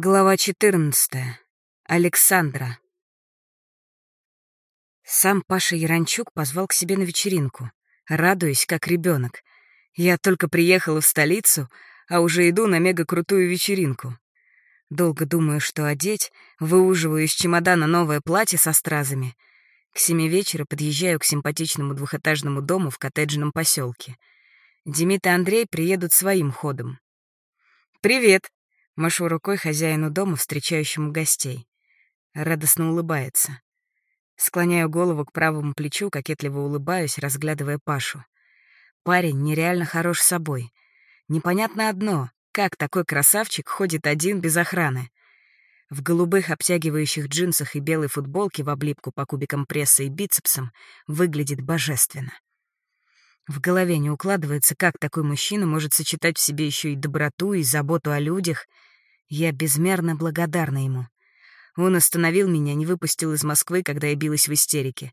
Глава 14. Александра. Сам Паша Яранчук позвал к себе на вечеринку, радуясь, как ребенок. Я только приехала в столицу, а уже иду на мега-крутую вечеринку. Долго думаю, что одеть, выуживаю из чемодана новое платье со стразами. К семи вечера подъезжаю к симпатичному двухэтажному дому в коттеджном поселке. Демид и Андрей приедут своим ходом. «Привет!» Машу рукой хозяину дома, встречающему гостей. Радостно улыбается. Склоняю голову к правому плечу, кокетливо улыбаюсь, разглядывая Пашу. Парень нереально хорош собой. Непонятно одно, как такой красавчик ходит один без охраны. В голубых обтягивающих джинсах и белой футболке в облипку по кубикам пресса и бицепсам выглядит божественно. В голове не укладывается, как такой мужчина может сочетать в себе еще и доброту, и заботу о людях — я безмерно благодарна ему. Он остановил меня, не выпустил из Москвы, когда я билась в истерике.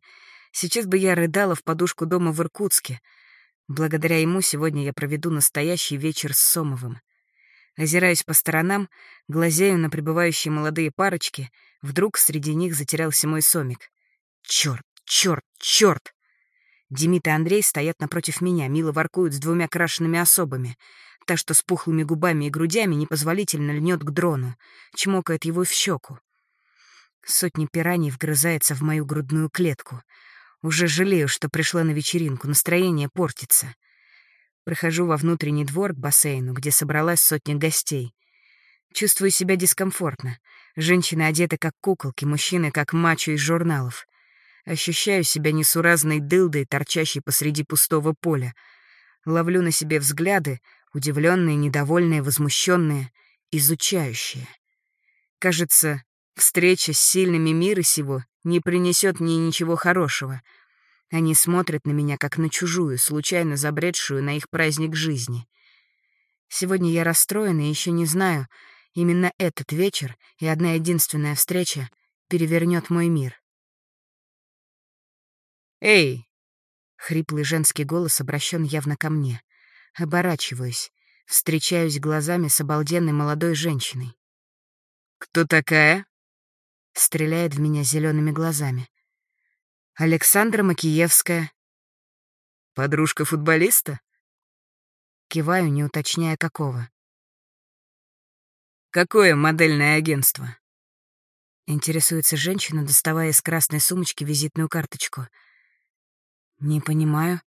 Сейчас бы я рыдала в подушку дома в Иркутске. Благодаря ему сегодня я проведу настоящий вечер с Сомовым. Озираюсь по сторонам, глазею на прибывающие молодые парочки. Вдруг среди них затерялся мой Сомик. Черт, черт, черт! Демид и Андрей стоят напротив меня, мило воркуют с двумя крашенными особами. Та, что с пухлыми губами и грудями, непозволительно льнет к дрону, чмокает его в щеку. Сотни пираний вгрызается в мою грудную клетку. Уже жалею, что пришла на вечеринку, настроение портится. Прохожу во внутренний двор к бассейну, где собралась сотня гостей. Чувствую себя дискомфортно. Женщины одеты как куколки, мужчины как мачо из журналов. Ощущаю себя несуразной дылдой, торчащей посреди пустого поля. Ловлю на себе взгляды, удивленные, недовольные, возмущенные, изучающие. Кажется, встреча с сильными мира сего не принесет мне ничего хорошего. Они смотрят на меня, как на чужую, случайно забредшую на их праздник жизни. Сегодня я расстроена и еще не знаю, именно этот вечер и одна единственная встреча перевернет мой мир. «Эй!» — хриплый женский голос обращен явно ко мне. Оборачиваюсь, встречаюсь глазами с обалденной молодой женщиной. «Кто такая?» — стреляет в меня зелеными глазами. «Александра Макиевская». «Подружка футболиста?» Киваю, не уточняя какого. «Какое модельное агентство?» Интересуется женщина, доставая из красной сумочки визитную карточку — «Не понимаю.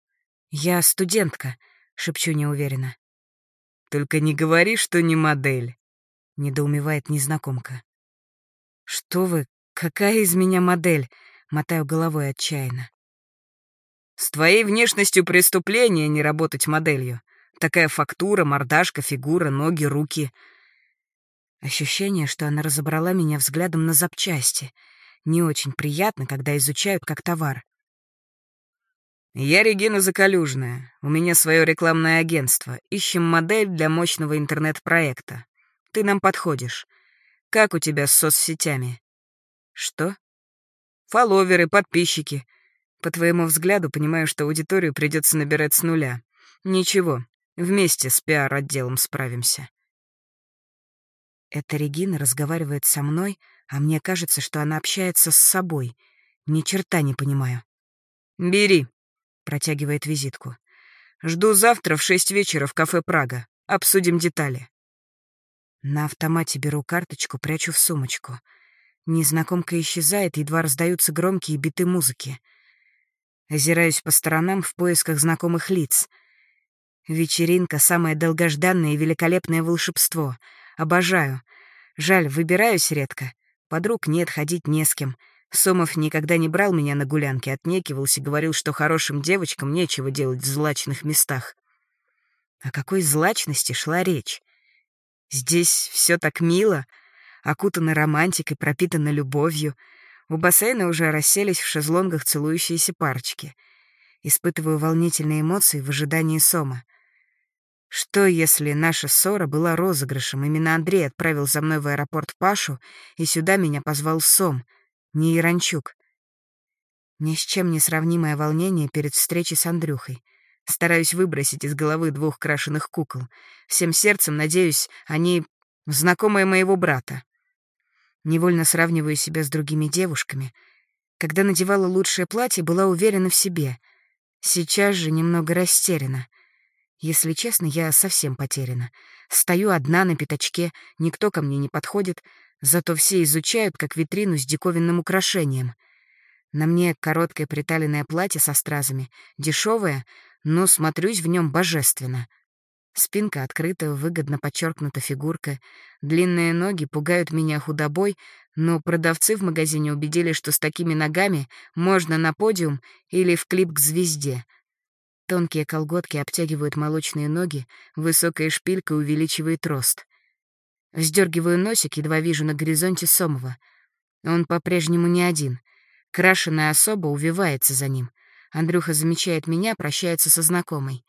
Я студентка», — шепчу неуверенно. «Только не говори, что не модель», — недоумевает незнакомка. «Что вы? Какая из меня модель?» — мотаю головой отчаянно. «С твоей внешностью преступление не работать моделью. Такая фактура, мордашка, фигура, ноги, руки». Ощущение, что она разобрала меня взглядом на запчасти. Не очень приятно, когда изучают как товар. «Я Регина Закалюжная. У меня свое рекламное агентство. Ищем модель для мощного интернет-проекта. Ты нам подходишь. Как у тебя с соцсетями?» «Что?» «Фолловеры, подписчики. По твоему взгляду, понимаю, что аудиторию придется набирать с нуля. Ничего, вместе с пиар-отделом справимся». Эта Регина разговаривает со мной, а мне кажется, что она общается с собой. Ни черта не понимаю. «Бери», Протягивает визитку. «Жду завтра в шесть вечера в кафе «Прага». Обсудим детали». На автомате беру карточку, прячу в сумочку. Незнакомка исчезает, едва раздаются громкие биты музыки. Озираюсь по сторонам в поисках знакомых лиц. Вечеринка — самое долгожданное и великолепное волшебство. Обожаю. Жаль, выбираюсь редко. Подруг нет, ходить не с кем — Сомов никогда не брал меня на гулянки, отнекивался, говорил, что хорошим девочкам нечего делать в злачных местах. О какой злачности шла речь? Здесь все так мило, окутано романтикой, пропитано любовью. У бассейна уже расселись в шезлонгах целующиеся парочки. Испытываю волнительные эмоции в ожидании Сома. Что, если наша ссора была розыгрышем? Именно Андрей отправил за мной в аэропорт Пашу, и сюда меня позвал Сом — не Яранчук. Ни с чем не сравнимое волнение перед встречей с Андрюхой. Стараюсь выбросить из головы двух крашеных кукол. Всем сердцем надеюсь, они знакомые моего брата. Невольно сравниваю себя с другими девушками. Когда надевала лучшее платье, была уверена в себе. Сейчас же немного растеряна. Если честно, я совсем потеряна. Стою одна на пятачке, никто ко мне не подходит, зато все изучают, как витрину с диковинным украшением. На мне короткое приталенное платье со стразами, дешевое, но смотрюсь в нем божественно. Спинка открыта, выгодно подчеркнута фигурка. Длинные ноги пугают меня худобой, но продавцы в магазине убедили, что с такими ногами можно на подиум или в клип к звезде. Тонкие колготки обтягивают молочные ноги, высокая шпилька увеличивает рост. Вздергиваю носик, едва вижу на горизонте Сомова. Он по-прежнему не один. Крашеная особа увивается за ним. Андрюха замечает меня, прощается со знакомой.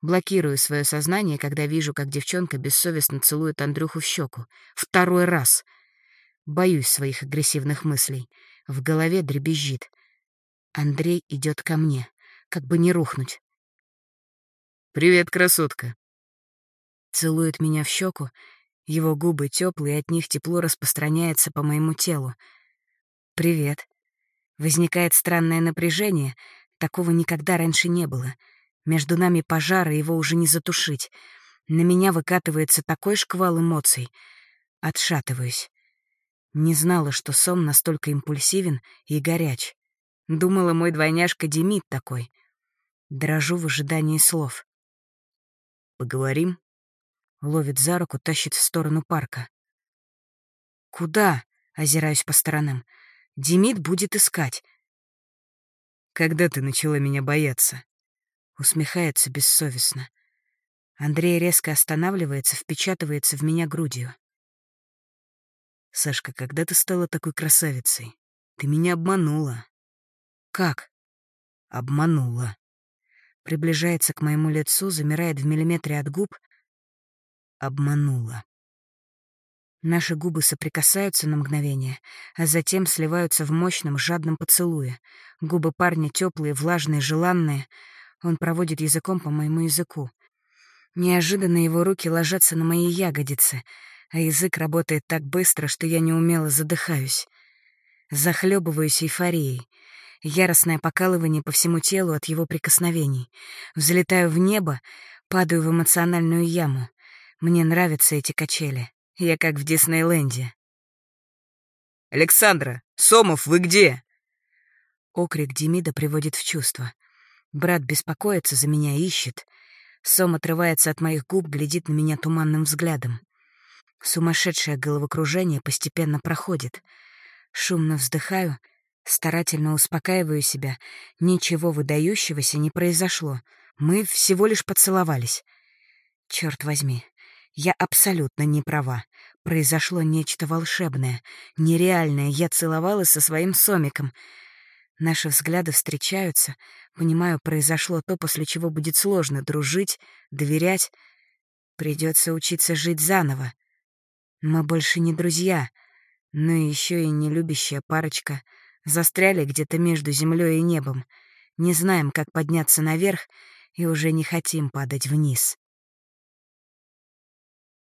Блокирую свое сознание, когда вижу, как девчонка бессовестно целует Андрюху в щеку. Второй раз. Боюсь своих агрессивных мыслей. В голове дребезжит. Андрей идет ко мне, как бы не рухнуть. «Привет, красотка!» Целует меня в щеку. Его губы теплые, от них тепло распространяется по моему телу. «Привет». Возникает странное напряжение. Такого никогда раньше не было. Между нами пожар, и его уже не затушить. На меня выкатывается такой шквал эмоций. Отшатываюсь. Не знала, что Сом настолько импульсивен и горяч. Думала, мой двойняшка Демид такой. Дрожу в ожидании слов. «Поговорим?» Ловит за руку, тащит в сторону парка. «Куда?» — озираюсь по сторонам. «Демид будет искать». «Когда ты начала меня бояться?» Усмехается бессовестно. Андрей резко останавливается, впечатывается в меня грудью. «Сашка, когда ты стала такой красавицей? Ты меня обманула». «Как?» «Обманула». Приближается к моему лицу, замирает в миллиметре от губ. «Обманула». Наши губы соприкасаются на мгновение, а затем сливаются в мощном, жадном поцелуе. Губы парня теплые, влажные, желанные — он проводит языком по моему языку. Неожиданно его руки ложатся на мои ягодицы, а язык работает так быстро, что я неумело задыхаюсь. Захлебываюсь эйфорией. Яростное покалывание по всему телу от его прикосновений. Взлетаю в небо, падаю в эмоциональную яму. Мне нравятся эти качели. Я как в Диснейленде. «Александра! Сомов, вы где?» Окрик Демида приводит в чувство. Брат беспокоится за меня, ищет. Сом отрывается от моих губ, глядит на меня туманным взглядом. Сумасшедшее головокружение постепенно проходит. Шумно вздыхаю, старательно успокаиваю себя. Ничего выдающегося не произошло. Мы всего лишь поцеловались. Черт возьми, я абсолютно не права. Произошло нечто волшебное, нереальное. Я целовалась со своим сомиком — Наши взгляды встречаются. Понимаю, произошло то, после чего будет сложно дружить, доверять. Придется учиться жить заново. Мы больше не друзья, но еще и не любящая парочка. Застряли где-то между землей и небом. Не знаем, как подняться наверх, и уже не хотим падать вниз.